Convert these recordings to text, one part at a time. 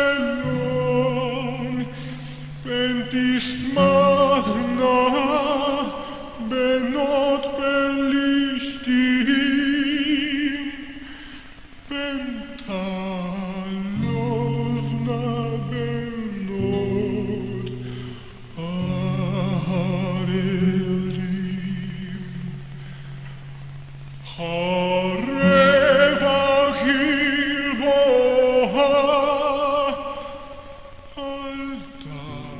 eterno. altar.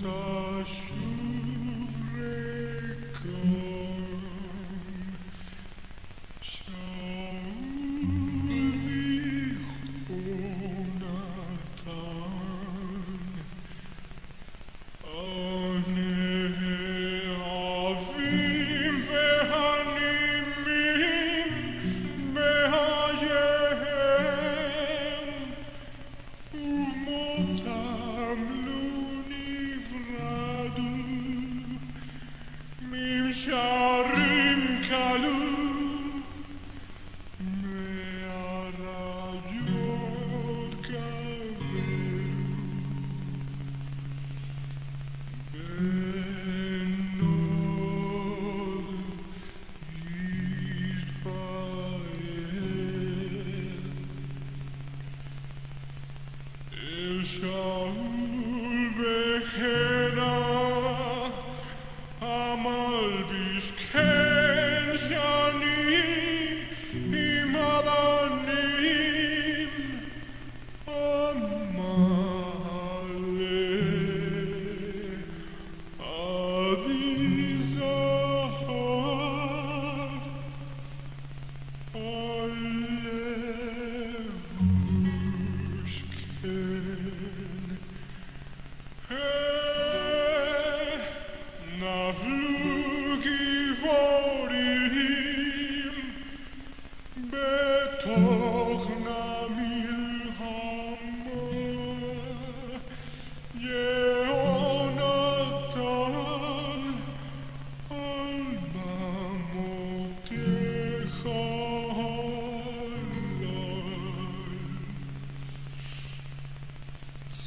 Tashu. show. be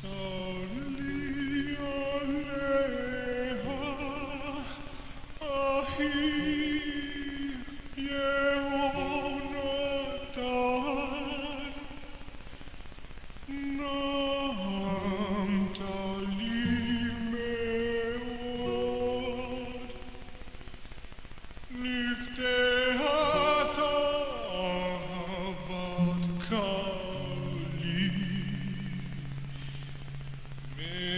so Mm.